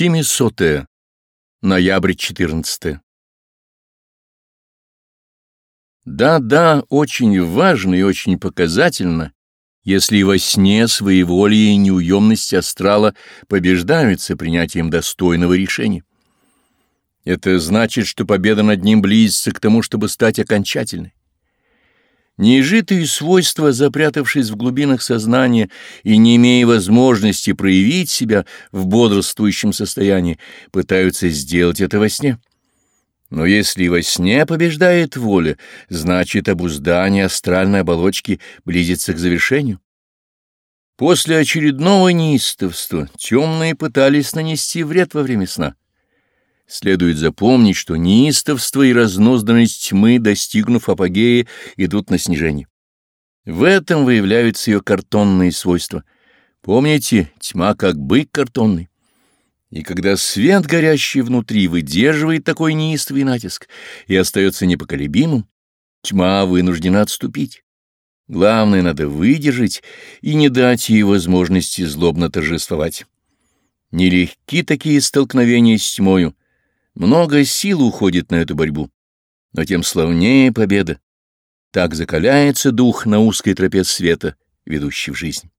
Семисотое. Ноябрь 14. Да-да, очень важно и очень показательно, если во сне своеволие и неуемность астрала побеждаются принятием достойного решения. Это значит, что победа над ним близится к тому, чтобы стать окончательной. Неизжитые свойства, запрятавшись в глубинах сознания и не имея возможности проявить себя в бодрствующем состоянии, пытаются сделать это во сне. Но если во сне побеждает воля, значит обуздание астральной оболочки близится к завершению. После очередного неистовства темные пытались нанести вред во время сна. Следует запомнить, что неистовство и разнозданность тьмы, достигнув апогея, идут на снижение. В этом выявляются ее картонные свойства. Помните, тьма как бык картонный. И когда свет, горящий внутри, выдерживает такой неистовый натиск и остается непоколебимым, тьма вынуждена отступить. Главное, надо выдержать и не дать ей возможности злобно торжествовать. Нелегки такие столкновения с тьмою, много сил уходит на эту борьбу, но тем славнее победа. Так закаляется дух на узкой тропе света, ведущий в жизнь.